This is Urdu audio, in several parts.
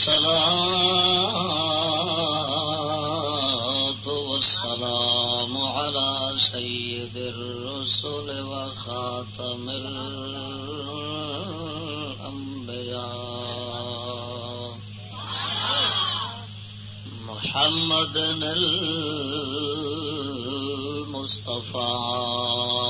والصلاة والسلام على سيد الرسل وخاتم الأنبياء. محمد المصطفى.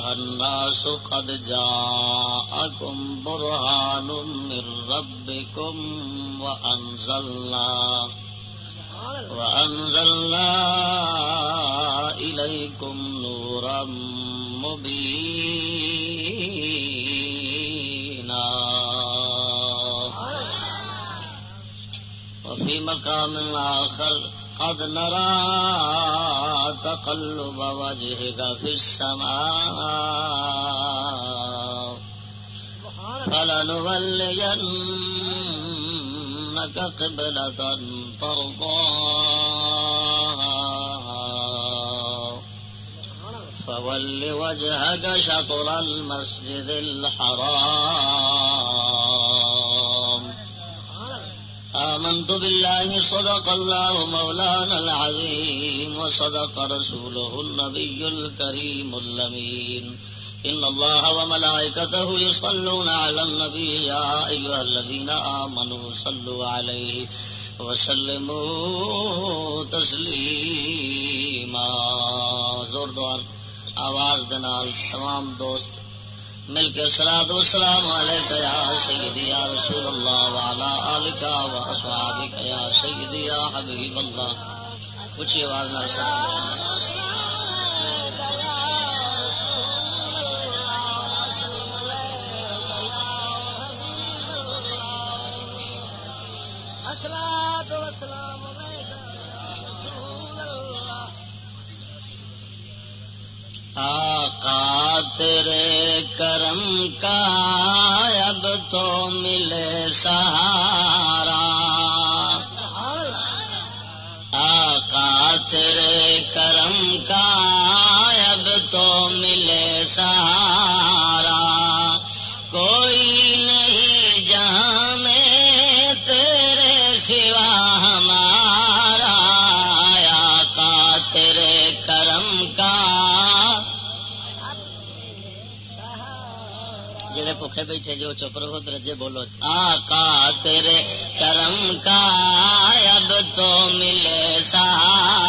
أيها الناس قد جاءكم برهان من ربكم وأنزلنا وأنزلنا إليكم نورا مبينا. وفي مقام آخر قد نرى تقلب وجهك في السماء فلنولينك قبلة ترضاها فول وجهك شطر المسجد الحرام آمنت بالله، صدق الله مولانا العظيم، وصدق رسوله النبي الكريم اللمين إن الله وملائكته يصلون على النبي، يا أيها الذين آمنوا صلوا عليه وسلموا تسليما. زور دوار آواز دنال تمام دوست مل کے سلاد و سلام یا سیدی یا رسول اللہ والا علیکا و اصحابک یا سیدی یا حبیب اللہ. کچھ آواز نہ ملے بھوکے بیٹھے جو چپ رہو، درجے بولو۔ آقا تیرے کرم کا اب تو ملے سہارا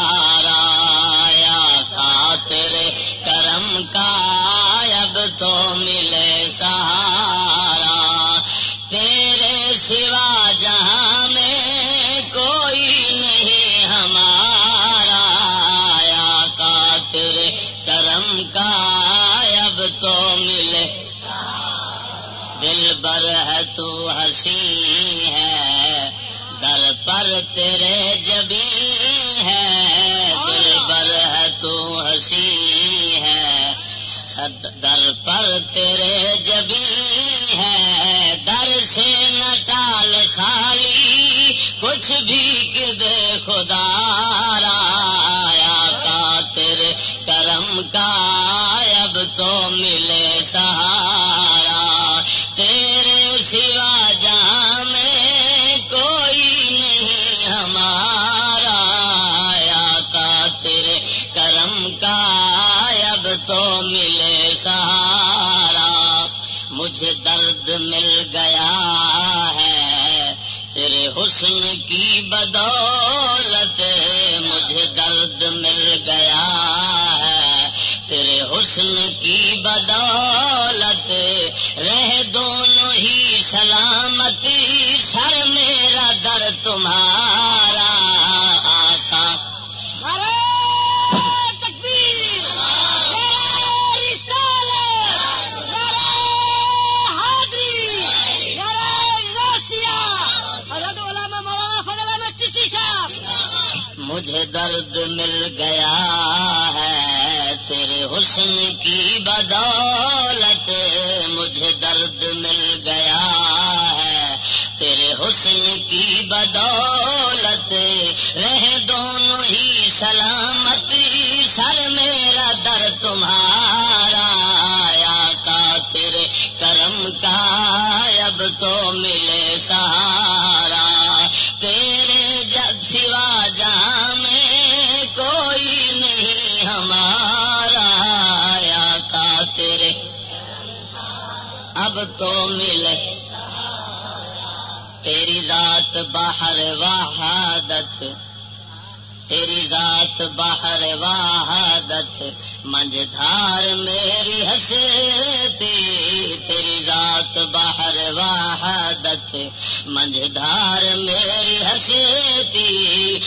باہر وحادت تیری ذات باہر وحادت منج دھار میری ہستی تیری ذات باہر وحادت منج دھار میری ہستی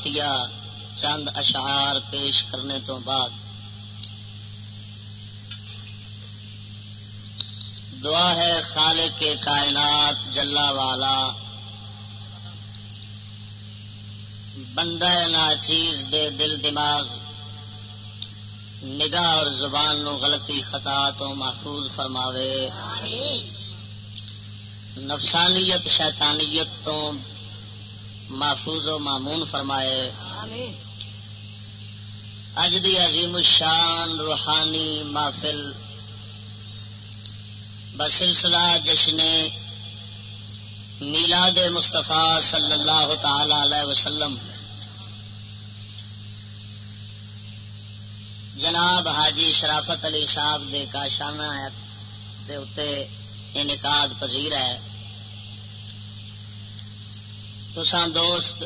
ناتیہ چند اشعار پیش کرنے تو بعد۔ دعا ہے خالق کے کائنات جلا والا۔ بندہ نا چیز دے دل دماغ۔ نگاہ اور زبان نو غلطی خطا تو محفوظ فرماوے۔ نفسانیت شیطانیت تو محفوظ و معمون فرمائے اج دی عظیم الشان روحانی محفل بسلسلہ جشن میلاد مصطفیٰ صلی اللہ تعالی علیہ وسلم۔ جناب حاجی شرافت علی صاحب دے کا شانہ دے اتے انعقاد پذیر ہے۔ تو دوست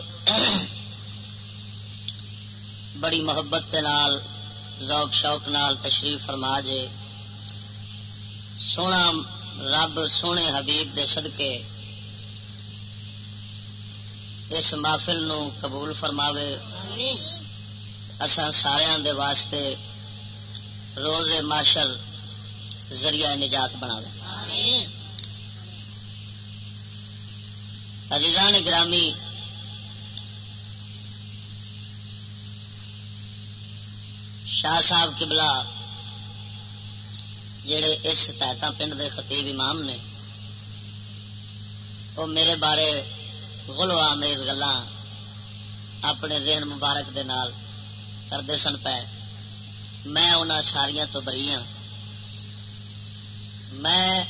بڑی محبت نال، ذوق شوق نال تشریف فرما جے۔ سونا رب، سونے حبیب دے صدقے اس محفل نو قبول فرماوے۔ سارا دے واسطے روز معاشر ذریعہ نجات بنا عزیزان گرامی، شاہ صاحب کبلا جڑے اس تحتا پنڈ دے خطیب امام نے وہ میرے بارے گلو آمیز گلا اپنے ذہن مبارک دے نال کرتے سن پے۔ میں انہوں ساریا تو بری ہوں میں،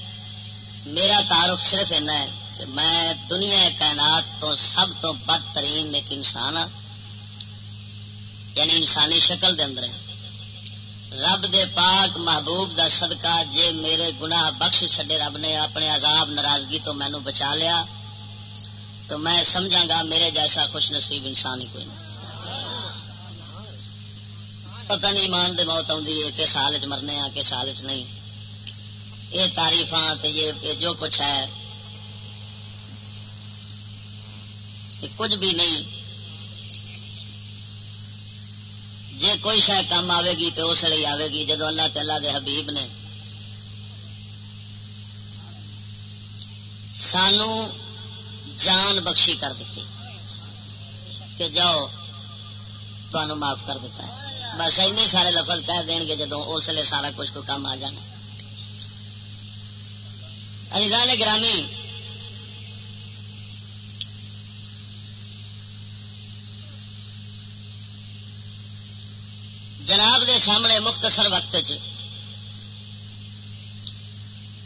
میرا تعارف صرف ایسا ہے۔ کہ میں دنیا کائنات تو سب تو بدترین ایک انسان ہاں۔ یعنی انسانی شکل دے اندر ہے۔ رب دے پاک محبوب دا صدقہ جے میرے گناہ بخش چھڈے رب نے اپنے عذاب ناراضگی تو مینو بچا لیا، تو میں سمجھا گا میرے جیسا خوش نصیب انسان ہی کوئی نہیں۔ پتہ نہیں ایمان دے موت آدھی ہے، کس حال چ مرنے آ کس حال چ نہیں۔ یہ تعریف یہ جو کچھ ہے کچھ بھی نہیں۔ جے کوئی شہ کام آئے گی تو اس لیے آئے گی جدو اللہ تعالی دے حبیب نے۔ سانو جان بخشی کر دیتی کہ جاؤ تمہیں معاف کر دیتا ہے۔ بس این سارے لفظ کہہ دیں گے جدو اس لیے سارا کچھ کو کام آ جانا۔ عزیزان گرامی جناب مختصر وقت چ۔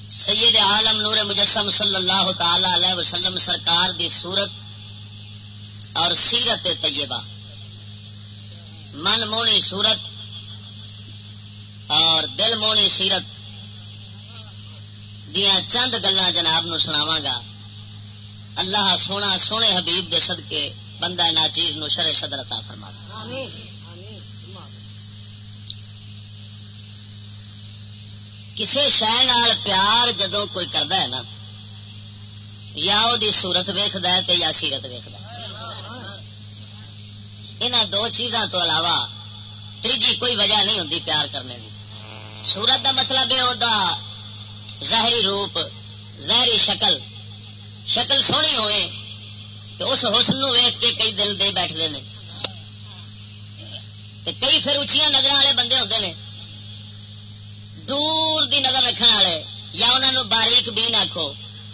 سید عالم نور مجسم صلی اللہ تعالی علیہ وسلم سرکار دی صورت اور سیرت طیبہ۔ من مونی صورت اور دل مونی سیرت دیا چند گلا جناب نو سناواں گا۔ اللہ سونا سونے حبیب دے صدقے بندہ ناچیز نو شر صدرتا فرما آمین۔ کسی شہ پیار جدو کوئی کرتا ہے نا، یا وہ سورت ویخد یا سیرت ویخد ان دو چیزاں تو علاوہ تیجی کوئی وجہ نہیں ہوتی پیار کرنے کی سورت کا مطلب ہے وہ ظاہری روپ ظاہری شکل شکل سونی ہوئے تو اس حسن نو ویخ کے کئی دل دے بیٹھتے ہیں کئی پھر اچیا نظر والے بندے ہوتے ہیں دور دی نظر رکھنے والے، یا انہوں نے باریک بھی آخو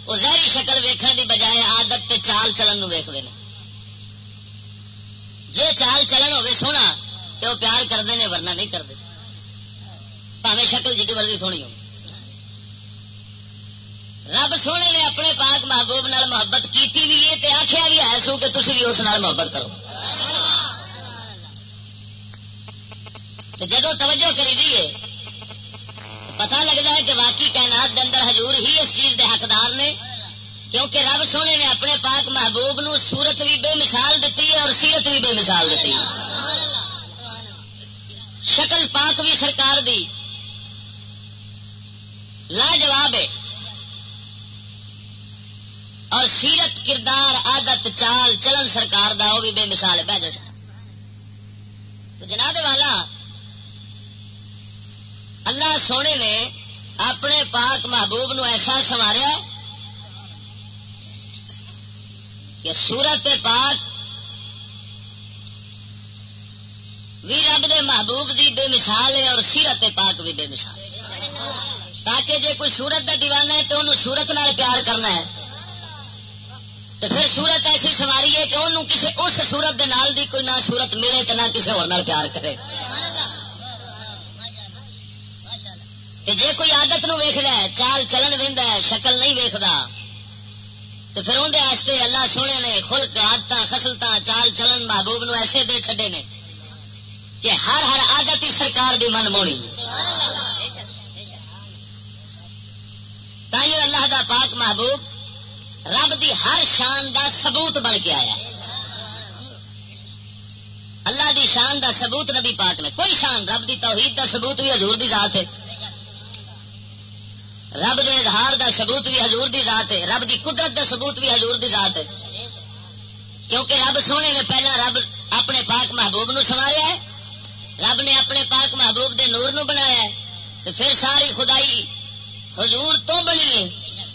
وہ زہری شکل ویکھن دی بجائے آدت تے چال چلن نو ویخ جے چال چلن ہوے سونا تو وہ پیار کرتے ہیں ورنہ نہیں کرتے پاوے شکل جی مرضی سونی ہو رب سونے نے اپنے پاک محبوب نال محبت کیتی بھی ہے تے آخیا بھی ہے، سو کہ تھی بھی اس نال محبت کرو۔ جدو توجہ کری دیے پتا لگتا ہے کہ واقعی کائنات دے اندر حضور ہی اس چیز دے حقدار نے، کیونکہ رب سونے نے اپنے پاک محبوب نو سورت بھی بے مثال دیتی ہے اور سیرت بھی بے مثال دیتی ہے۔ شکل پاک بھی سرکار دی۔ لاجواب ہے۔ اور سیرت کردار، عادت، چال، چلن سرکار دا وہ بھی بے مثال ہے۔ بہ تو جناب والا اللہ سونے نے اپنے پاک محبوب نو ایسا سواریا کہ سورت پاک بھی رب دے محبوب دی بے مثال ہے اور سیرت پاک بھی بے مثال تاکہ جے کوئی سورت کا دیوانہ ہے تو انہوں سورت نال پیار کرنا ہے۔ تو پھر سورت ایسی سواری ہے کہ انہوں کسی اس سورت دے نال دی کوئی نہ سورت ملے تو نہ کسی اور پیار کرے۔ جے کوئی آدت نو ویخ ہے، چال چلن ہے، شکل نہیں ویکد تو پھر اندر اللہ سونے نے خلق آدت خسلت چال چلن محبوب نو ایسے دے چڈے نے کہ ہر ہر آدت ہی سرکار دی من موڑی۔ تھی اللہ دا پاک محبوب رب دی ہر شان دا ثبوت بن کے آیا۔ اللہ دی شان دا ثبوت نبی پاک نے۔ کوئی شان، رب دی توحید دا ثبوت بھی حضور دی ذات ہے۔ رب دے اظہار دا ثبوت بھی حضور دی ذات ہے، رب دی قدرت دا ثبوت بھی حضور دی ذات ہے۔ کیونکہ رب سونے نے پہلا رب اپنے پاک محبوب نو سنواریا ہے، رب نے اپنے پاک محبوب دے نور نو بنایا ہے۔ تو پھر ساری خدائی حضور تو بنی ہے۔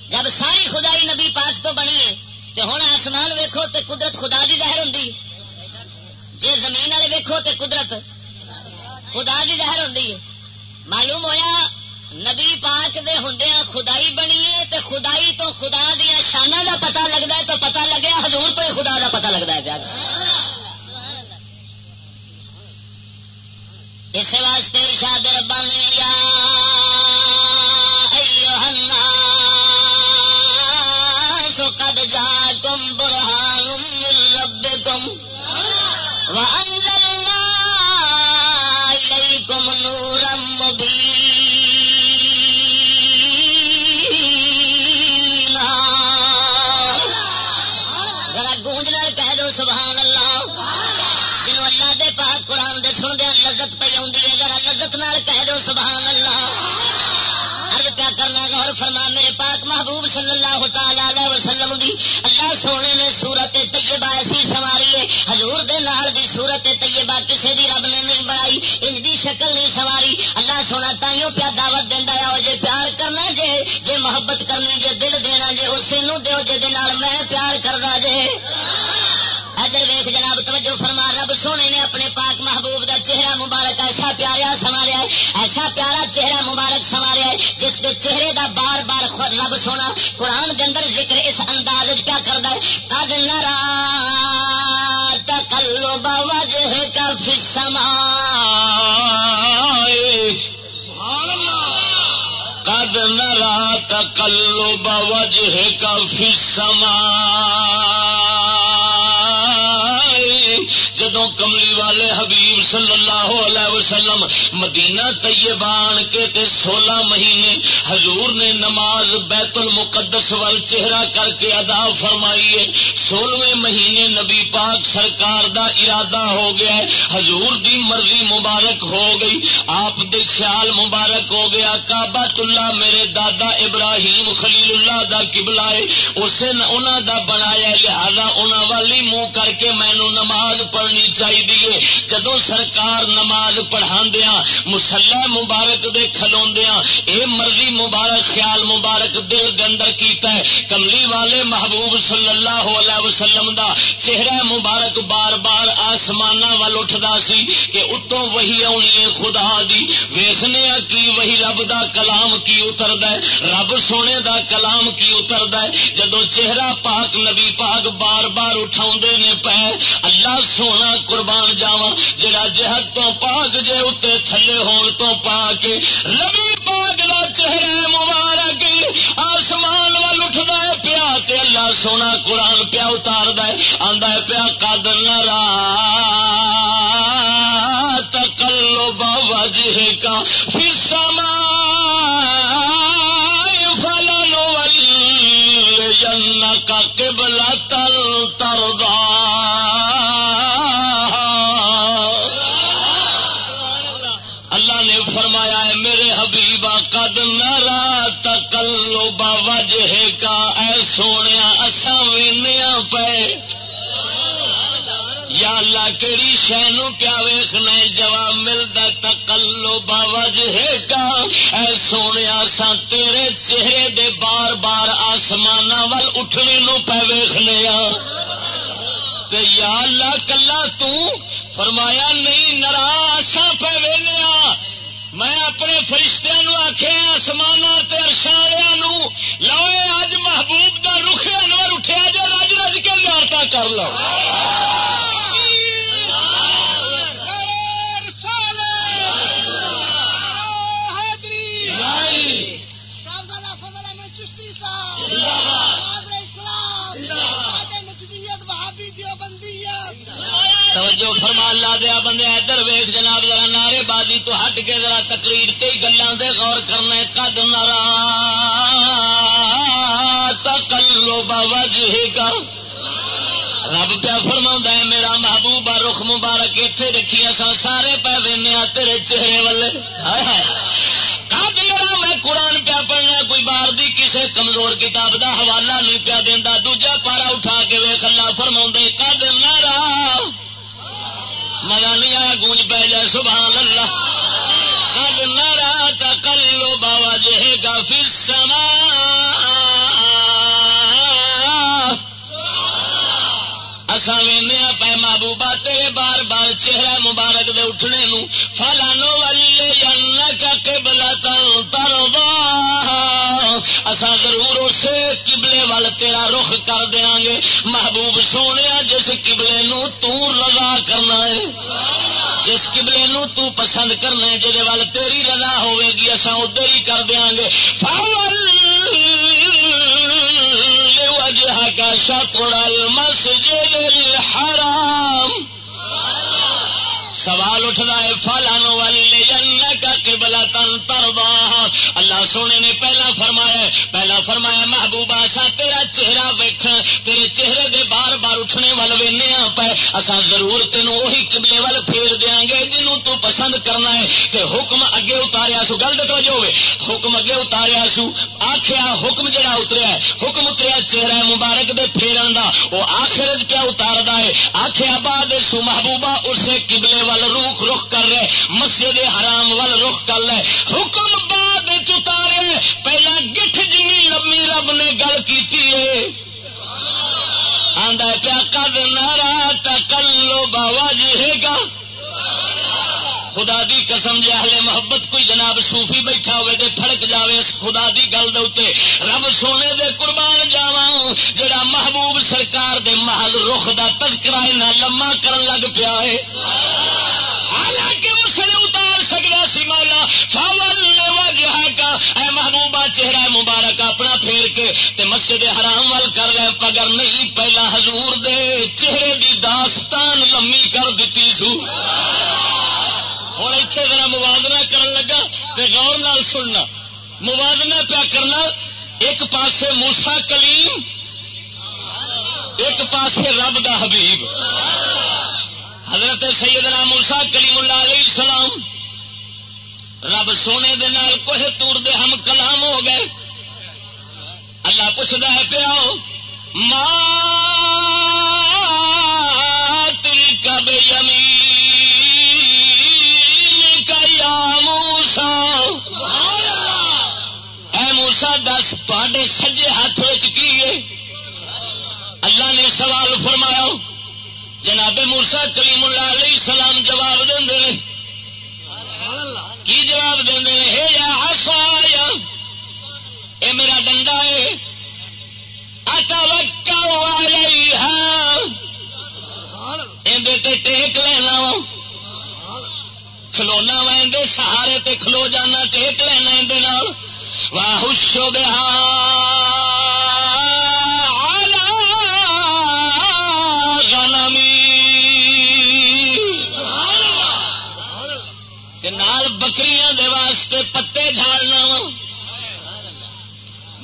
جب ساری خدائی نبی پاک تو بنی ہے، تو ہوں آسمان ویکھو تے قدرت خدا دی ظاہر ہوں جی زمین والے ویکھو تے قدرت خدا دی ظاہر ہوں معلوم ہویا نبی پاک دے ہوں خدائی بنی ہے تے خدائی تو خدا دیا شانہ دا پتا لگتا ہے تو پتا لگیا حضور تو خدا دا پتا لگتا ہے اس واسطے ارشاد ربانی یا سبحان اللہ۔ ارد پیا کرنا غور فرما میرے پاک محبوب صلی اللہ تعالی علیہ وسلم دی۔ اللہ سونے نے سورت طیبہ ایسی سواری ہے۔ حضور دے نال دی سورت طیبہ کسے دی رب نے نہیں بنائی۔ ان دی شکل نہیں سواری اللہ سونا تائیوں پیا دعوت دینا ہے۔ جے پیار کرنا جے جے محبت کرنی جے دل دینا جے اسے نو دیو، جے دے نال میں پاک محبوب ایسا پیارا سنواریا ہے، ایسا پیارا چہرہ مبارک سنواریا ہے، جس کے چہرے دا بار بار خود رب سونا، قرآن کے اندر ذکر اس انداز کیا کرتا ہے کد نرا تقلب وجہ کا فی قد نرا تقلب وجہ کا فی السماء۔ کملی والے حبیب صلی اللہ علیہ وسلم مدینہ طیبان کے تے سولہ مہینے حضور نے نماز بیت المقدس وال چہرہ کر کے ادا فرمائیے سولہویں مہینے نبی پاک سرکار دا ارادہ ہو گیا ہے۔ حضور دی مرضی مبارک ہو گئی۔ آپ دے خیال مبارک ہو گیا۔ کعبہ اللہ میرے دادا ابراہیم خلیل اللہ دا قبلہ ہے۔ اسے انہوں دا بنایا لہذا انہوں والی منہ کر کے مینو نماز پڑھنی چاہیے جدو سرکار نماز پڑھا دیا مسلح مبارک دے کھلوندیا اے مرضی مبارک خیال مبارک دل دے اندر کیتا ہے، کملی والے محبوب صلی اللہ علیہ وسلم دا چہرہ مبارک بار بار آسمان وال اٹھتا سی کہ اتوں وہی آنی خدا دی۔ ویخنے کی وہی رب دا کلام کی اترد ہے۔ رب سونے دا کلام کی اترد ہے۔ جدو چہرہ پاک نبی پاک بار بار اٹھا نے پہ اللہ سونا سونا قربان جاوا جڑا جہد تو پاک جے اتنے تھلے ہون تو پا کے ربی پاک دا چہرہ مبارک آسمان وال اٹھتا ہے پیا تے اللہ سونا قرآن پیا اتار ہے۔ آندا ہے پیا کد نرا تقلب وجہ کا پھر سما وجہ اے سونے اصا وینیا پے۔ یا اللہ کہڑی شہ نو پیا ویخنا جواب ملتا تکلو وجہ کا۔ اے سونے سا تیرے چہرے دے بار بار آسمان وال اٹھنے نو پہ ویخنے یا اللہ، کلا تو فرمایا، نہیں، نرا پہ ویلیا میں اپنے فرشتہ نو آخیا آسمان ارشایا لو اج محبوب دا رخ انور اٹھیا جا رج رج کے زیارت کر لو۔ توجہ فرمان لا دیا بندے، ادھر ویخ جناب، ذرا نعرے بازی تو ہٹ کے ذرا تقریر تے گلوں دے غور کرنا قد نرا تکلو وجہ کا رب پیا فرما ہے، میرا محبوب رخ مبارک اتنے رکھی اصا سارے پہ وینے تیرے چہرے والے۔ کد میرا میں قرآن پیا پڑھنا، کوئی بار دی کسے کمزور کتاب دا حوالہ نہیں پیا دینا دوجا پارا اٹھا کے ویخ اللہ فرما کد نرا مزہ نہیں آیا گونج پہ جائے سبحان اللہ۔ قد نرا تقلب وجهك في السماء۔ اسا وینیا ہاں پہ محبوبہ، تیرے بار بار چہرہ مبارک دے اٹھنے نو۔ فلانو ولی کا قبلہ ترضا۔ اسا ضرور اسے قبلے وال تیرا رخ کر دیاں گے محبوب سونے جس قبلے نو تو رضا کرنا ہے۔ جس قبلے نو تو پسند کرنا ہے جہے وال تیری رضا ہوے گی اسا ادھر ہی کر دیاں گے۔ وجہ کا شطر المسجد الحرام۔ سوال اٹھتا ہے فلن والی لے جن کا قبلہ تن تردا اللہ سونے نے پہلا فرمایا پہلا فرمایا محبوبہ سا تیرا چہرہ ویکھ تیرے چہرے دے بار بار اٹھنے وال وینے پہ اسا ضرور تینوں وہی قبلے وال پھیر دیاں گے جنوں تو پسند کرنا ہے تے حکم اگے اتاریا سو۔ گل دتو جو حکم اگے اتاریا سو۔ آخیا حکم جڑا اتریا ہے، حکم اتریا چہرہ مبارک دے پھیرن دا وہ آخر پیا اتاردا ہے۔ آخیا بعد سو محبوبہ اسے قبلے وال روخ رخ کر رہے، مسجد حرام وال رخ کر لے حکم بعد چ چتارے پہلا گٹھ جنی لمبی رب نے گل کی پیا کد نارا تکلو بابا جی گا خدا دی قسم جی اہل محبت کوئی جناب صوفی بیٹھا ہوئے دے پھڑک جاوے، اس خدا دی گل دے رب سونے دے قربان جاوا جڑا محبوب سرکار دے محل رخ دا تذکرہ نہ لما کرن لگ پیا ہے۔ حالانکہ مسلم اتار سکتا سی مولا، فاول پھیر کے تے مسجد حرام وال کر لے پگر نہیں، پہلا حضور دے چہرے دی داستان لمبی کر دیتی سو۔ ہوں اتنے ذرا موازنہ کرن لگا تے غور نال سننا۔ موازنہ پیا کرنا، ایک پاسے موسا کلیم، ایک پاسے رب دا حبیب۔ حضرت سیدنا موسا کلیم اللہ علیہ السلام، رب سونے دے نال کوہ تور دے ہم کلام ہو گئے۔ اللہ پوچھتا ہے پیاؤ ماں تل کب یمی موسا اے موسا دس تے سجے ہاتھ کی اللہ نے سوال فرمایا، جناب موسا کلیم اللہ علیہ السلام جواب دے کی جواب دے ہے یا ہسا اے میرا ڈنڈا ہے اٹا وکا ٹیک لینا کھلونا وا سہارے تے کھلو جانا، ٹیک لینا اندر واہ شو نال بکریاں دے واسطے پتے جھاڑنا وا۔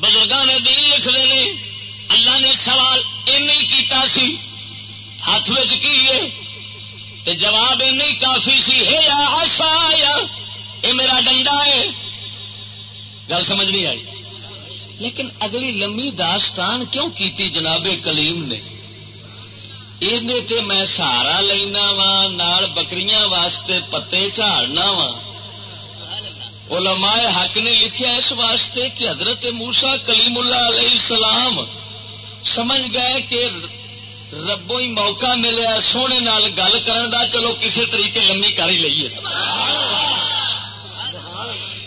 بزرگاں نے دین لکھتے ہیں، اللہ نے سوال کیتا سی، ہاتھ کی تے جواب نہیں کافی سی، ہے یا آسا یا یہ میرا ڈنڈا ہے؟ گل سمجھ نہیں آئی۔ لیکن اگلی لمبی داستان کیوں کیتی جناب کلیم نے؟ تے میں سہارا لینا وا، نال بکریاں واسطے پتے جھاڑنا وا۔ علماء حق نے لکھیا اس واسطے کہ حضرت موسا کلیم اللہ علیہ السلام سمجھ گئے کہ ربو ہی موقع ملیا سونے نال گل کرن دا، چلو کسی طریقے لمبی کر ہی لئیے۔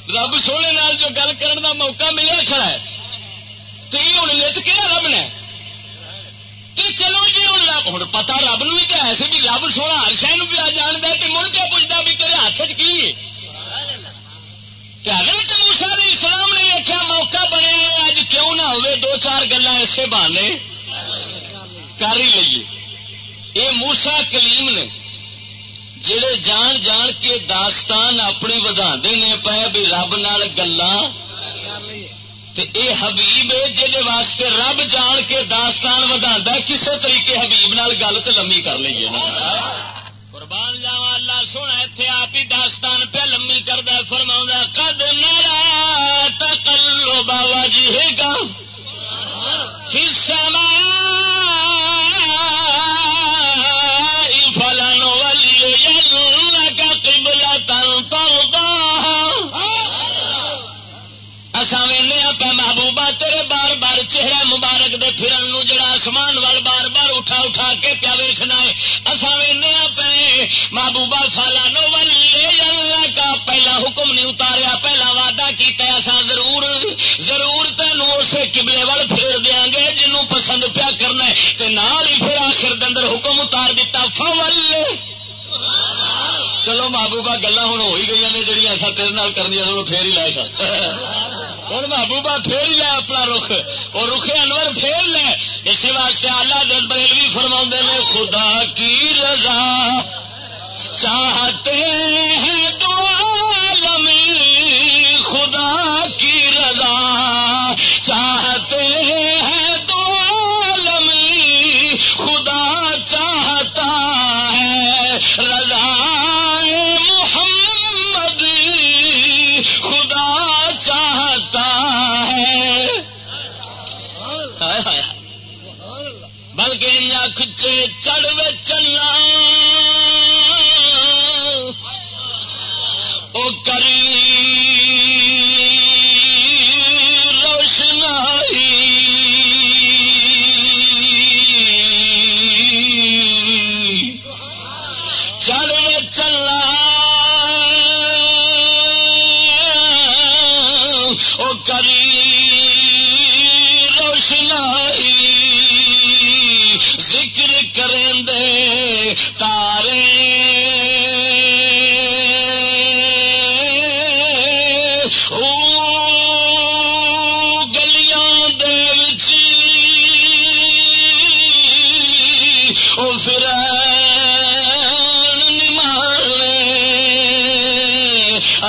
رب سونے نال جو گل کرن دا موقع ملیا کھڑا ہے۔ تو یہ ہوں نت کہڑا رب نے؟ چلو جی ہوں رب ہوں پتا رب نو تو ایسے بھی رب سونا ہر شہ بھی آ جان تو مڑ کے پوچھتا بھی تیرے ہاتھ چ کی حضرت موسا علیہ السلام نے ویکیا موقع بنے اج کیوں نہ ہوئے دو چار گلا ایسے بہانے کر ہی لیے یہ موسا کلیم نے جڑے جان جان کے داستان اپنی ودا نے پے بھی رب نال گلا اے حبیب جہد واسطے رب جان کے داستان ودا کسے طریقے حبیب نال گل تو لمبی کر لیے قربان جاوا اللہ سونا اتنے آپ ہی داستان پہ لمبی کردہ فرما کد میرا تکلو بابا جی ہے گا چہرہ مبارک دے پھرن نو جڑا آسمان وال بار بار اٹھا اٹھا کے پیا ویخنا ہے؟ اصا وینے پہ محبوبہ فالا نو اللہ کا پہلا حکم نہیں اتاریا، پہلا وعدہ کیتا ہے اصا ضرور ضرور تینوں اسے قبلے وال پھیر دیا گے، جنوں پسند پیا کرنا ہے۔ تے نال ہی پھر آخر دندر حکم اتار دیتا فول چلو محبوبہ گلا ہوں ہو ہی گئی نے جہاں ایسا تیرے کرنی پھر ہی لائے سر ہوں محبوبہ پھیر لے اپنا رخ۔ اور رخ انور پھیر لے۔ اسی واسطے آلہ دل بریلوی فرما نے، خدا کی رضا چاہتے ہیں تو عالم، خدا کی چڑھ چلا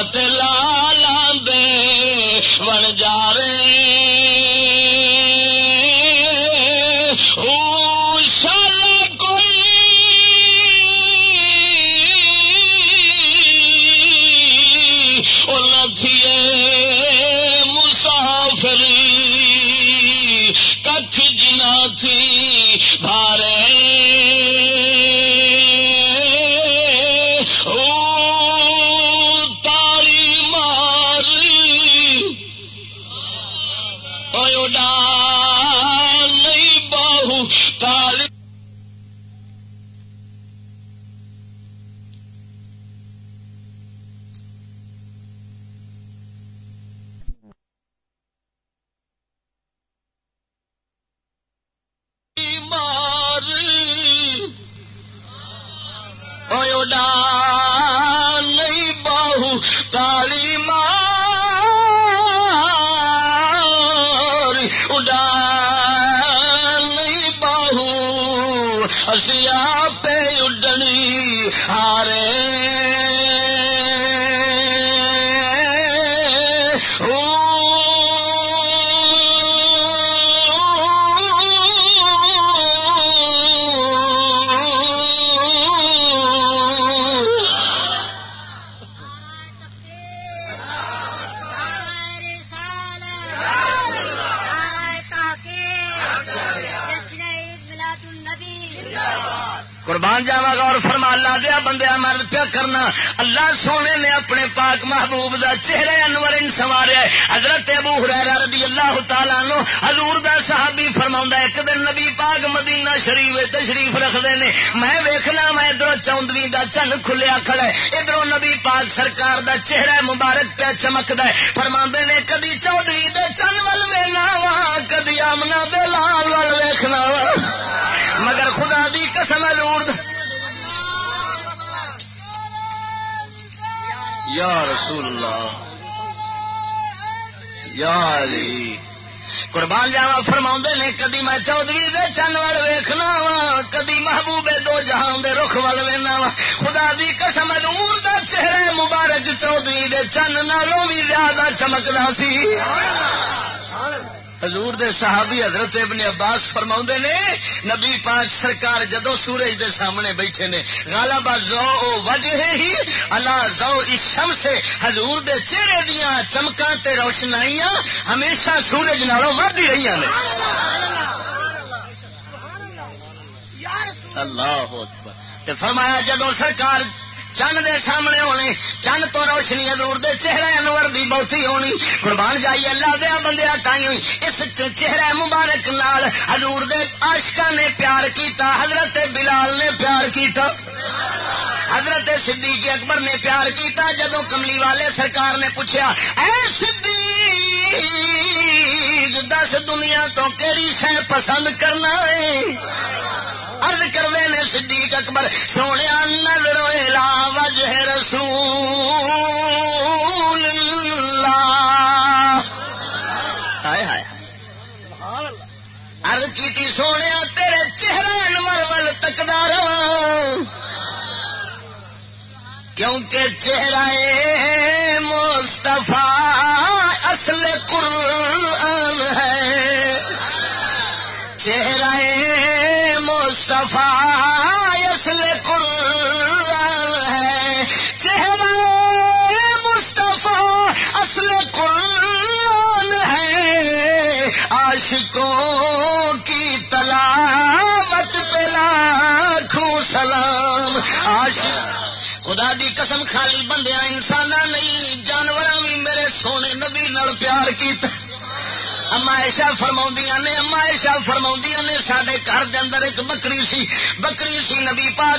لال لالا ون جا رے شال کوئی اولا تھیے مسافر۔ جنا بھارے۔ اللہ سونے نے اپنے پاک محبوب دا چہرے انور سنواریا حضرت ابو ہریرہ رضی اللہ تعالی عنہ حضور دا صحابی فرماوندا ایک دن نبی پاک مدینہ شریف تشریف رکھدے نے۔ میں ویکھنا میں ادھر چوندوی دا چن کھلیا کھڑا ہے۔ ادھر نبی پاک سرکار دا چہرہ مبارک پہ چمکدا ہے۔ فرماندے نے کدی چوندوی صحابی حضرت ابن عباس فرما نے نبی پاک سرکار جدو سورج دے سامنے بیٹھے نے گالا با زو وجہ ہی اللہ زو اسم سے حضور دے چہرے دیا چمکا تے روشنائیاں ہمیشہ سورج نالوں ودی رہی نے۔ اللہ۔ اکبر۔ تے فرمایا جدو سرکار چند دے سامنے ہونے چند تو روشنی حضور دے چہرے انور دی بہتی ہونی قربان جائی اللہ دیا بندے ٹائی اس چہرے مبارک نال حضور دے عاشقاں نے پیار کیتا حضرت بلال نے پیار کیتا حضرت صدیق اکبر نے پیار کیتا جدو کملی والے سرکار نے پوچھا اے صدیق دس دنیا تو کہڑی شہ پسند کرنا ہے عرض کر نے صدیق اکبر سونے نظر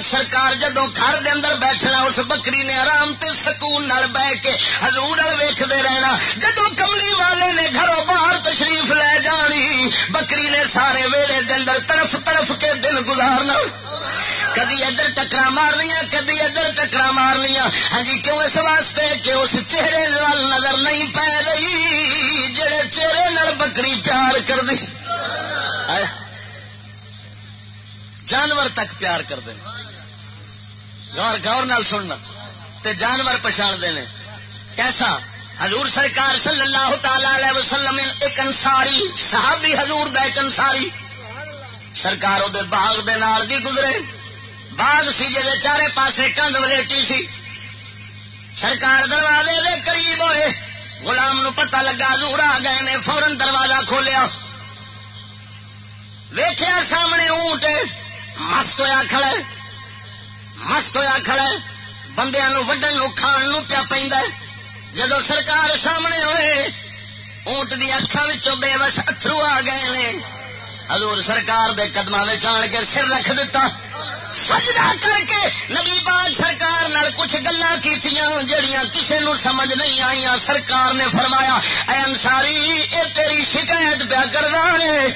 پاک سرکار جدو گھر دے اندر بیٹھنا، اس بکری نے آرام تے سکون نال بہ کے حضور ویکھدے رہنا۔ جدو کملی والے نے گھروں باہر تشریف لے جانی، بکری نے سارے ویڑے دے اندر طرف طرف کے دن گزارنا۔ کدی ادھر ٹکرا مار لیا کدی ادھر ٹکرا مار لیا ہاں جی کیوں اس واسطے کہ اس چہرے لال نظر نہیں پی رہی، جڑے چہرے نال بکری پیار کر دی جانور تک پیار کر دیں سننا تے جانور پچھاڑ دے کیسا؟ حضور سرکار صلی اللہ تعالی علیہ وسلم ایک انساری صحابی حضور دا ایک انساری سرکار دے باغ دے نال دی گزرے۔ باغ سی جی چارے پاسے کندھ ولیٹی سی۔ سرکار دروازے دے قریب ہوئے۔ غلام نو پتہ لگا، حضور آ گئے نے فورن دروازہ کھولیا۔ ویخیا سامنے اونٹ مست ہوا کھڑے مست ہوا کھڑے بندیا وڈن کھان نو پیا پہ جدو سرکار سامنے ہوئے، اونٹ دی اکھان بے بس اترو آ گئے نے۔ حضور سرکار دے قدم آن کے سر رکھ دیتا سجدہ کر کے نبی پاک سرکار نال کچھ گلا کی جڑیاں کسے نو سمجھ نہیں آئی سرکار نے فرمایا، اے انساری اے تیری شکایت پیا کر رہا ہے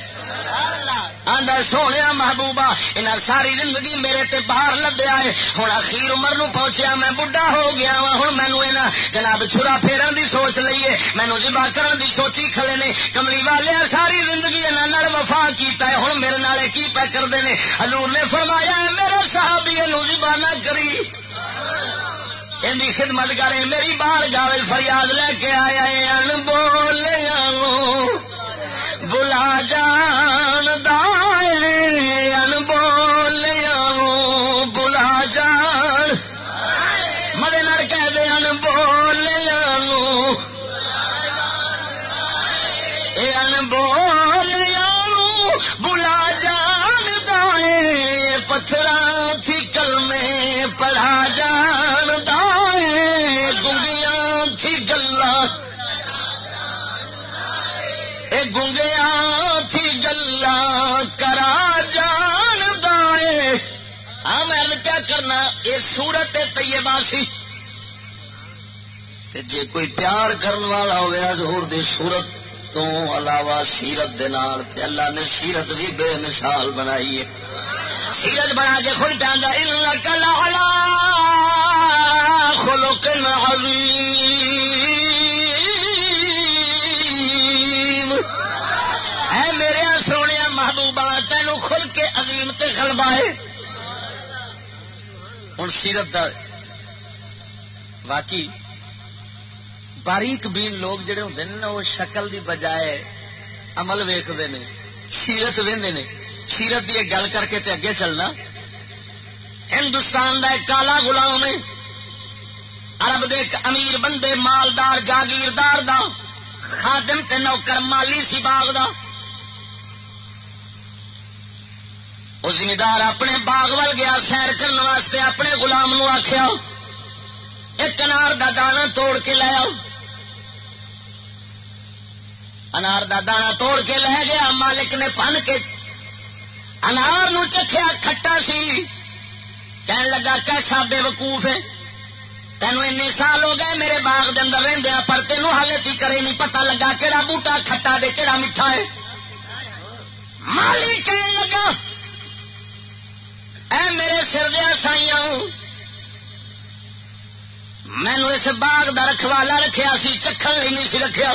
آدھا سونے محبوبہ انہیں ساری زندگی میرے تے باہر لدیا ہے۔ ہوں اخیر عمر نو پہنچیا، میں بڈھا ہو گیا وا ہوں مینو یہاں جناب چھرا پھیرن دی سوچ لیے مینو جبا کرن دی سوچی کھلے نے۔ کملی والے ساری زندگی یہاں وفا کیتا ہے۔ ہوں میرے نال کی پہ کرتے ہیں حضور نے فرمایا میرے صاحب یہ زبا نہ کری۔ ان خدمت کرے، میری بال گاوے فریاد لے کے آیا ان بولیا بلا جان دائن بولیا بلا جان مدے نر کہہ دے ان بولیا ان بولیا بلا جان دائیں پتھر تھی کل میں پڑھا جان دائیں گنگیا تھی گلا کرا جان دائے۔ ہاں میں کیا کرنا، یہ سورت طیبہ سی۔ جے کوئی پیار کرن والا ہوا ہور دی صورت تو علاوہ سیرت دے نال تے اللہ نے سیرت بھی بے مثال بنائی ہے۔ سیرت بنا کے خود ڈانگا ان کلا خلق عظیم۔ عظیم ہے۔ ہوں سیرت دا واقعی باریک بین لوگ جڑے ہوں نا، وہ شکل دی بجائے عمل ویستے ہیں سیرت وہدے نے۔ سیرت کی گل کر کے تے اگے چلنا۔ ہندوستان دا ایک کالا غلام ہے۔ عرب دے ایک امیر بندے، مالدار، جاگیردار دا، خادم تے نوکر، مالی سی باغ دا۔ زمیندار اپنے باغ وال گیا، سیر کرنے واسطے اپنے گلام نو آخیا ایک انار دا دانا توڑ کے لیا انار دا دانا توڑ کے لے گیا، مالک نے پن کے انار نو چکھیا، کھٹا سی۔ کہنے لگا، کیسا بے وقوف ہے تینوں این سال ہو گئے میرے باغ دے اندر رہدیا پر تینوں ہالے تی کرے نہیں پتا لگا کہڑا بوٹا، کھٹا دے کہڑا میٹھا ہے۔ مالک کہنے لگا اے میرے سر دیا سائی مینو اس باغ کا رکھوالا رکھا سی، چکھن لی نہیں سی رکھیا۔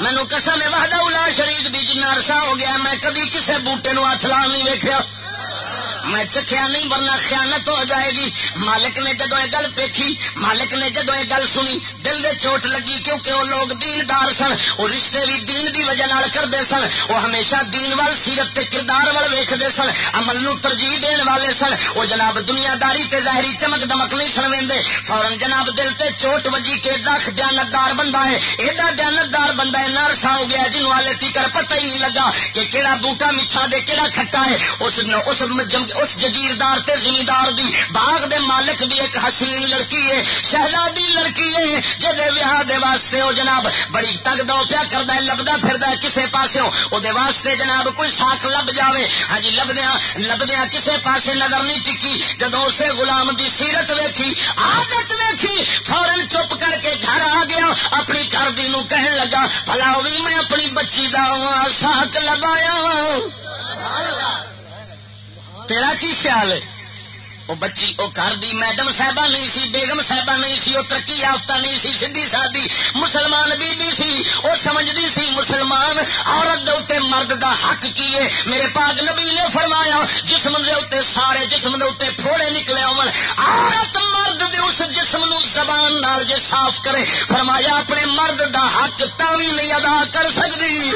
مینو قسم وحدہ الا شریف دی جنہ عرصہ ہو گیا، میں کبھی کسے بوٹے نو ہاتھ لا نہیں ویکھیا۔ چکھیا نہیں، ورنہ خیانت ہو جائے گی۔ مالک نے جدو یہ گل پیکھی مالک نے جدو یہ گل سنی، دل دے چوٹ لگی کیونکہ وہ لوگ دیندار سن، وہ رشتے بھی دین دی وجہ نال کرتے سن، وہ ہمیشہ دین وال، سیرت تے کردار وال ویکھتے سن، عمل نو ترجیح دین والے سن۔ وہ جناب دنیا داری تے ظاہری چمک دمک نہیں سن ویندے فورن جناب دل تے چوٹ وجی کے رکھ دیانتدار بندہ ہے۔ ایڈا دیانتدار بندہ ہے نرسا ہو گیا جنوب والے تیکر پتہ ہی نہیں لگا کہ کیڑا بوٹا میٹھا دے، کیڑا کھٹا ہے۔ اس اس جم اس جگیردار تے زمیندار دی، باغ دے مالک دی ایک حسین لڑکی ہے، شہزادی لڑکی ہے جہے ویاہ دے واسطے او جناب بڑی تگ دو پیا کردا ہے لبدا پھردا ہے کسے پاسوں او دے واسطے جناب کوئی ساکھ لب جاوے۔ ہاں جی لبدیاں لبدیاں کسے پاسے نظر نہیں ٹکی۔ جدو اسے غلام دی سیرت ویکھی، عادت ویکھی فورن چپ کر کے گھر آ گیا، اپنی گھر دی نو کہن لگا، بھلا بھی میں اپنی بچی دا ساک لگایا ہاں۔ تیرا کی خیال ہے؟ وہ بچی، وہ گھر دی میڈم صاحبہ نہیں سی، بیگم صاحبہ نہیں سی، وہ ترقی یافتہ نہیں سی سیدھی سادی مسلمان بی بی سی، وہ سمجھتی سی، مسلمان عورت دے مرد دا حق کی ہے؟ میرے پاک نبی نے فرمایا، جسم دے اتنے سارے جسم دے اتنے پھوڑے نکلے آن عورت مرد دے اس جسم نو زبان نال جے صاف کرے، فرمایا، اپنے مرد دا حق تاوی نہیں ادا کر سکتی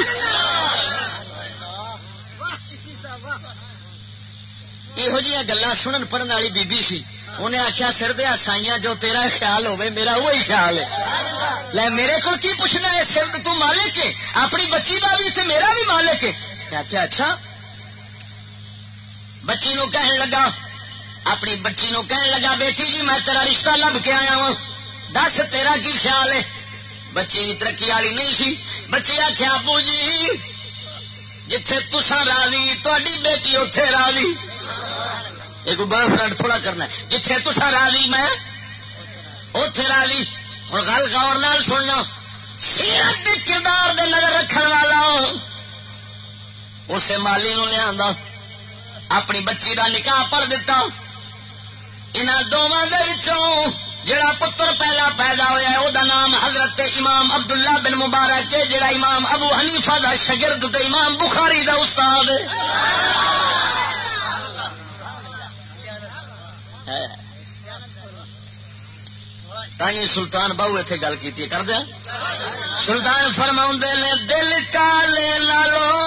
یہو جہاں گلا سنن پڑھن والی بی بی سی انہیں آخیا سر دیا سائیاں جو تیرا خیال ہوے میرا وہی خیال ہے لے میرے کو کی پوچھنا ہے سر تو مالک ہے اپنی بچی کا بھی میرا بھی مالک ہے آخیا اچھا بچی نو کہن لگا اپنی بچی نو کہن لگا بیٹی جی میں تیرا رشتہ لب کے آیا ہوں دس تیرا کی خیال ہے بچی ترقی والی نہیں سی بچی آخیا ابو جی جتھے تسا راضی تاری بیٹی اتے راضی ایک بوائے فرینڈ تھوڑا کرنا جتھے تسا راضی میں اتے راضی۔ ہوں گل گور نال سننا۔ سیرت کردار دے نظر رکھنے والا اسے مالی نو لیا اپنی بچی کا نکاح پڑھ دیتا انہوں دونوں جڑا پتر پہلا پیدا ہوا ہے وہ نام حضرت امام عبداللہ بن مبارک ہے جڑا امام ابو حنیفہ دا شگرد تے امام بخاری دا استاد ہے۔ تھی سلطان بہو اتنے گل کی کر دیا۔ سلطان فرما نے دل کالے لالو۔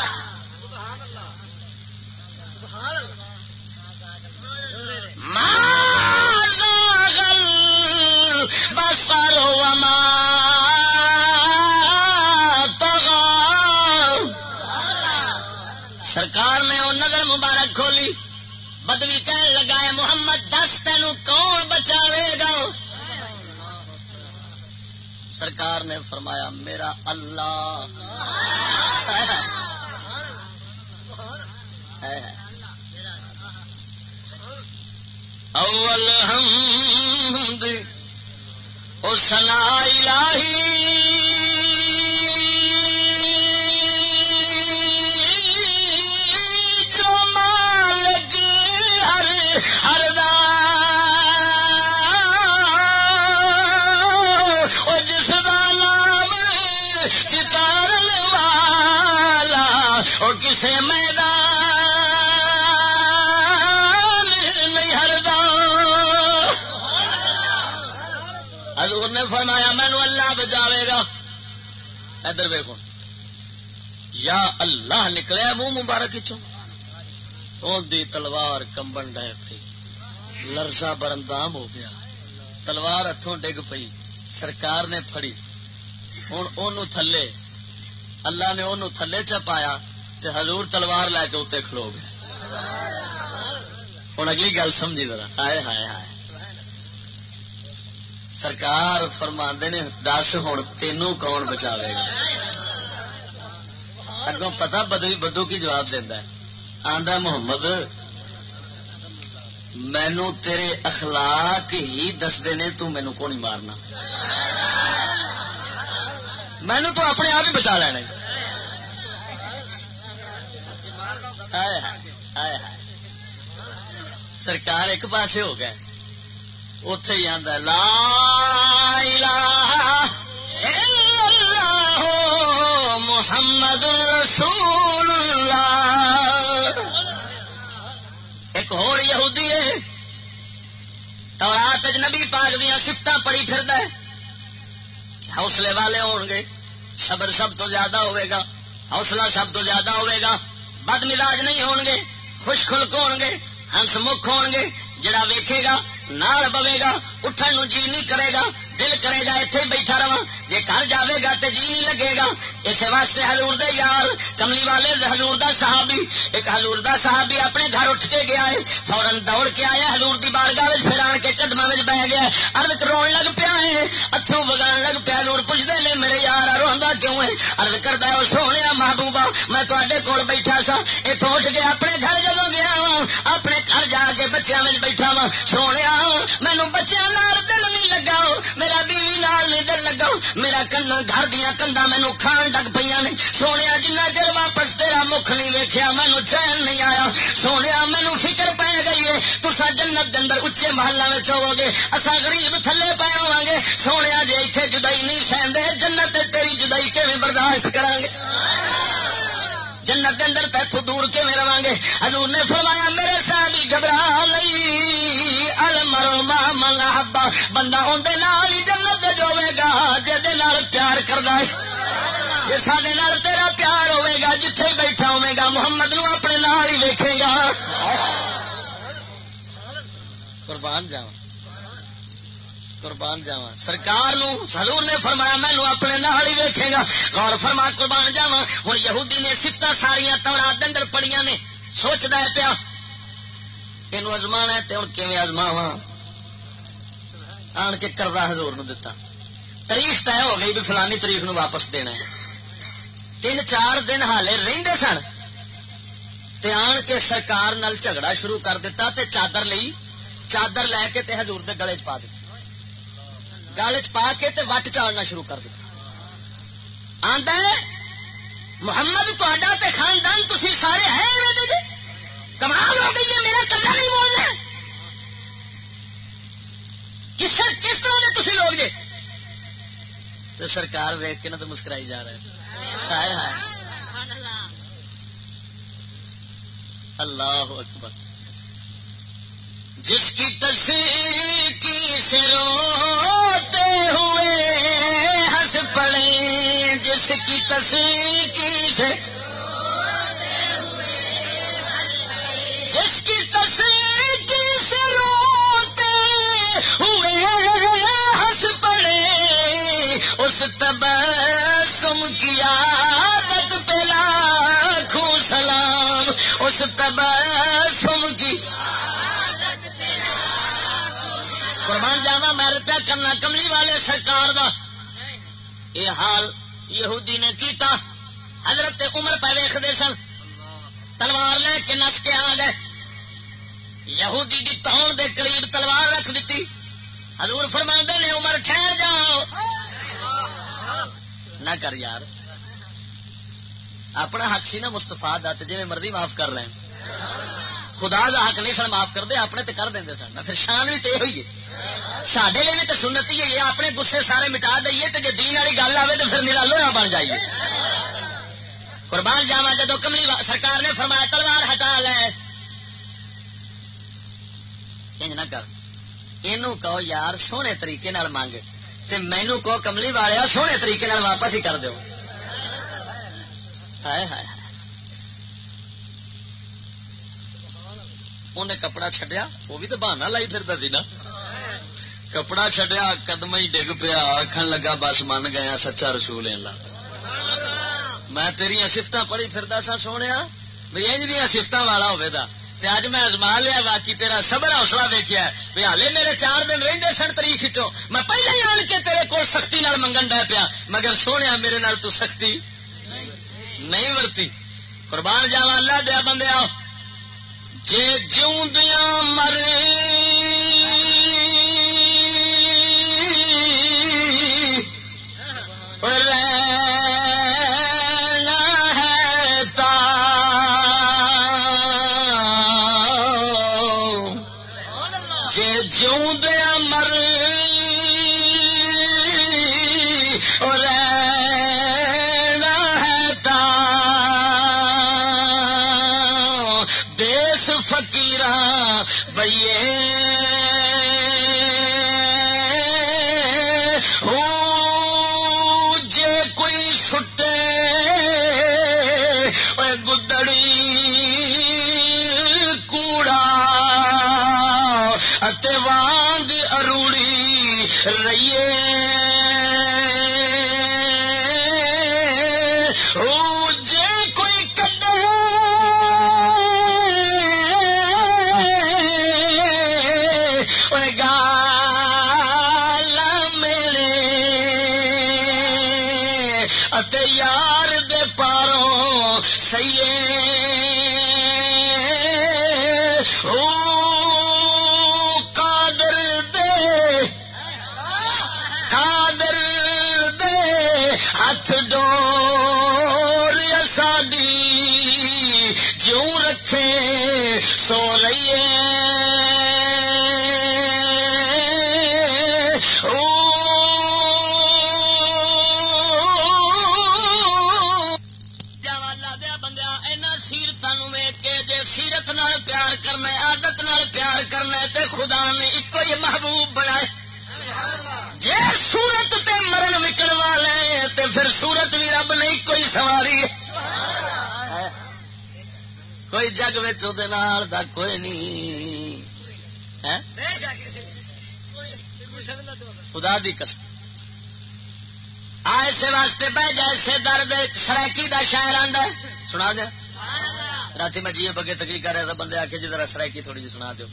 نے فرمایا میرا اللہ ادھر ویخ یا اللہ نکلیا منہ مبارک دی تلوار کمبن ڈے پی لرزا برندام ہو گیا۔ تلوار ہاتھوں ڈگ پئی۔ سرکار نے فڑی ہوں تھلے۔ اللہ نے انہوں تھلے چ پایا حضور تلوار لے کے اتنے کھلو گئے۔ ہوں اگلی گل سمجھی ذرا۔ ہائے ہائے ہائے۔ سرکار فرما نے، دس ہوں تینوں کون بچا گا؟ اگوں پتا بدو بدو کی جواب دینا آدھا محمد مینو تیرے اخلاق ہی دستے نے، تو مینو کو نہیں مارنا؟ مینو تو اپنے آپ ہی بچا لینا سرکار ایک پاسے ہو گئے۔ اتے ہی آدھا لا محمد رسول اللہ۔ ایک ہو یہودی ہے، تورات نبی پاک دیا سفت پڑی پھر حوصلے والے ہون گے، صبر سب تو زیادہ ہوئے گا، حوصلہ سب تو زیادہ ہوئے گا۔ بد مزاج نہیں ہون گے خوش خلک ہون گے، ہنس مکھ ہون گے، جڑا ویکھے گا نال بوے گا، اٹھن نو جی نہیں کرے گا، دل کرے گا اتنے بیٹھا رہا جی گھر جاوے گا تو جی نہیں لگے گا۔ اس واسطے ہزور دے یار، کملی والے ہزور دا صحابی، ایک ہزور دا صحابی اپنے گھر اٹھ کے گیا ہے فورن دوڑ کے آیا ہزور دی بارگاہ پھر آن کے قدم بہ گیا ارد رو لگ پیا ہے اتو بگان لگ پیا ہزور پوچھتے ہیں میرے یار روا کیوں ہے؟ ارد کرتا ہے سونے محبوبہ، میں تے کول بیٹھا سا۔ اتوں اٹھ کے اپنے گھر جدو جا بچوں میں بیٹھا وا سونے مینو بچوں حضور نے فرمایا مینو اپنے نال ہی ویکھے گا۔ غور فرما، قربان جاوا ہوں یہودی نے سفت ساریا تورا دندر پڑیاں نے۔ سوچتا ہے پیا یہ ازما ہے تو ہوں کیون ازماوا آن کے کردہ حضور نو دتا۔ تاریخ طے ہو گئی بھی فلانی تاریخ نو واپس دینا ہے۔ تین چار دن حالے رہندے سن۔ تے آن کے سرکار نال جھگڑا شروع کر دیتا تے چادر لئی، چادر لے کے تے حضور دے گلے چ پا دیتا چ پا کے تے وٹ چالنا شروع کر دیتا۔ آندا ہے، محمد تا تے خاندان تسی سارے ہیں جی۔ کمال ہو گئی ہے، میرا کلا نہیں بولنا کس کس طرح کے تھی لوگ جی؟ تو سرکار ویک کے نا تو مسکرائی جا رہے ہائے ہائے۔ اللہ اکبر۔ جس کی تصویر کی سے روتے سرکار دا۔ یہ حال یہودی نے کیتا۔ حضرت عمر پہ ویختے سن۔ تلوار لے کے نس کے آ گئے۔ یہودی دی تون دے قریب تلوار رکھ دیتی حضور فرما نے، عمر ٹھہر جاؤ۔ نہ کر یار۔ اپنا حق سی نا مستفا دت جی مرضی معاف کر لیں خدا دا حق نہیں سن، معاف کرتے اپنے تے کر دیں سن۔ پھر شان بھی تے ہوئی ہے۔ سڈے لیے تو سنت ہی ہے اپنے گسے سارے مٹا دئیے تو جی دین والی گل آئے تو پھر میرا لوہا بن جائیے قربان جاوا جدو کملی سرکار نے فرمایا تلوار ہٹا لے انج نہ کر یہ کہو یار سونے طریقے نال مانگ تے مینو کہو کملی والے سونے طریقے نال واپس ہی کر دو انہیں کپڑا چڈیا وہ بھی تو بہانا لائی پھر سی نا کپڑا چڈیا قدم ہی ڈگ پیا آخر لگا، بس من گیا، سچا رسول لا میں تیریا سفت پڑھی پھر سا سونے بھائی انج دیا سفت والا ہوئے دا۔ اج میں ازما لیا، باقی تیرا صبر حوصلہ ویکیا بھی ہالے میرے چار دن رہتے سن تاریخ چو میں پہلے ہی آن کے تیرے کو سختی نال منگن ڈہ پیا، مگر سونے میرے نال تو سختی نہیں ورتی۔ قربان جاوا اللہ دیا بندے آؤ جی جوں دیا مر door. کسرہ کی تھوڑی جی سنا دیو۔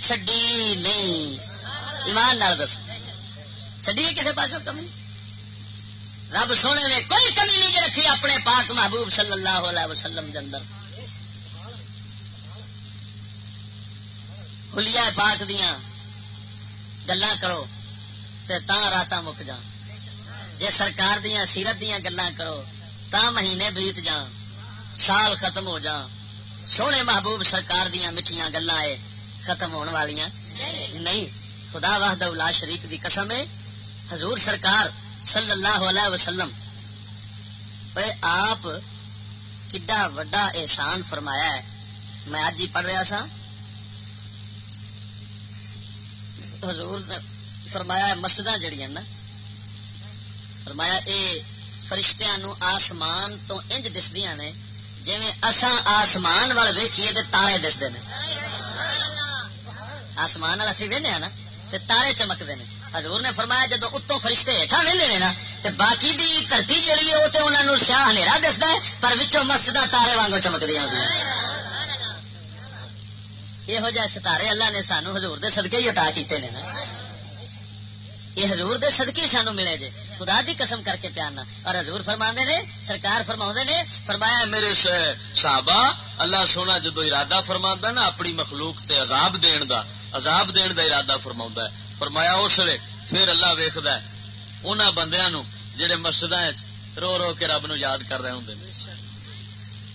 چڈی نہیں۔ ایمان نال دس چڈی کسے پاسوں کمی؟ رب سونے نے کوئی کمی نہیں رکھی اپنے پاک محبوب صلی اللہ علیہ وسلم کے اندر۔ کھلیا پاک دیا گلا کرو تا رات مک جان جی سرکار دیا سیرت دیا گلا کرو تا مہینے بیت جان سال ختم ہو جان سونے محبوب سرکار دیا میٹھیاں گلا ختم ہونے والی نہیں، خدا واہد الا شریف دی قسم ہے۔ حضور سرکار صلی اللہ علیہ وسلم آپ، کڈا وڈا احسان فرمایا ہے۔ میں اج ہی پڑھ رہا سا۔ حضور نے فرمایا مسجد جڑی نا، فرمایا اے فرشتیاں نو آسمان تو انج دسدیا نے جی اصا آسمان وال ویکھیے تے تارے دستے ہیں آسمان وال اسی وہنے نا، تے تارے چمکتے ہیں۔ حضور نے فرمایا، جدو اتوں فرشتے ہیٹھا وہدے نے نا، تے باقی دی دھرتی جیڑی ہے وہ تو انہوں نے سیاہ ہنیرا دستا ہے، پر وچوں مسجد تارے وانگو چمکدیا یہو جہ ستارے اللہ نے سانو حضور دے صدقے ہی عطا کیتے نے یہ حضور دے صدقے سانو ملے جے۔ خدا دی قسم کر کے پیارنا اور حضور فرما نے، سرکار فرما نے، فرمایا، میرے صحابہ اللہ سونا جدو ارادہ فرما نا، اپنی مخلوق تے عذاب دین دا، عذاب دین دا ارادہ فرما ہے۔ فرمایا اس لیے پھر اللہ ویخد انہوں بندیاں نو جڑے مسجد رو رو کے رب نو یاد کر رہے ہوں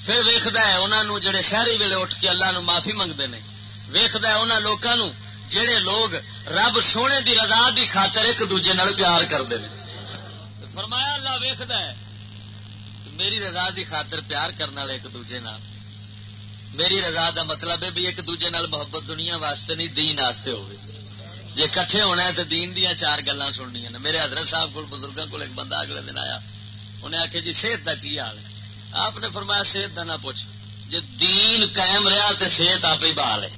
پھر ویخد ہے انہوں جڑے شہری ویلے اٹھ کے اللہ نو معافی منگتے ہیں ویخد ان لوگوں جہے لوگ رب سونے دی رضا دی خاطر ایک دوجے نال پیار کرتے ہیں فرمایا اللہ ویخد میری رضا دی خاطر پیار کرنے والے ایک دوجے نال۔ میری رضا دا مطلب ہے بھی ایک دوجے نال محبت دنیا واسطے نہیں، دین واسطے ہوگی جی کٹھے ہونا ہے تو دین دیا چار گلان سننی میرے حضرت صاحب کو بزرگوں کو ایک بندہ اگلے دن آیا۔ انہیں آخیا جی صحت کا کی حال ہے؟ آپ نے فرمایا، صحت کا نہ پوچھ۔ جی دین قائم رہا تو صحت آپ ہی بحال ہے۔